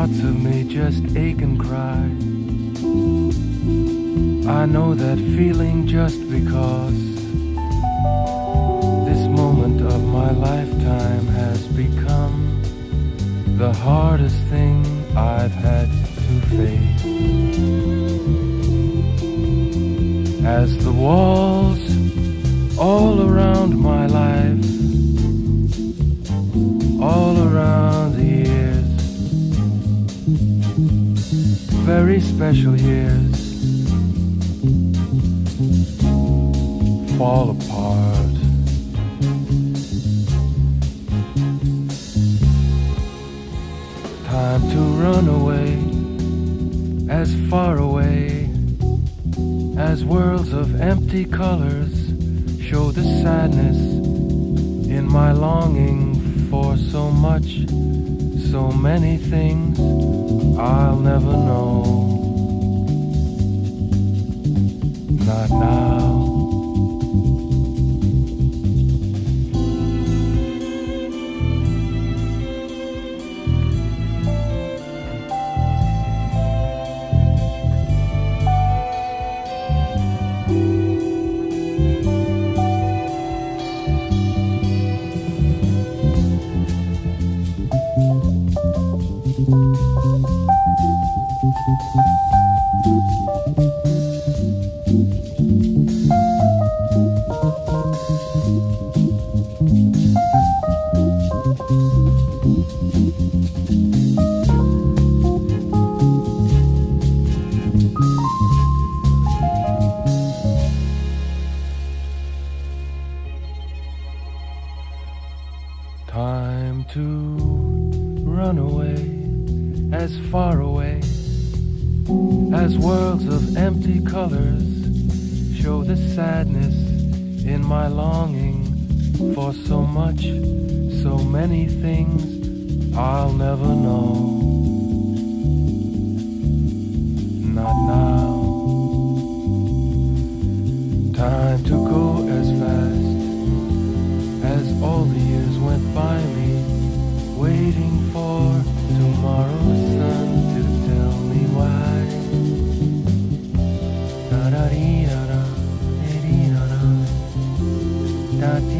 Parts of me just ache and cry. I know that feeling just because this moment of my lifetime has become the hardest thing I've had to face. As the walls all around my very special years, fall apart. Time to run away, as far away as worlds of empty colors show the sadness in my longing for so much, so many things I'll never know. Not now. Time to run away, as far away as worlds of empty colors show the sadness in my longing for so much, so many things I'll never know. Not now. Time to go as fast as all the years went by me, waiting for tomorrow. da dee.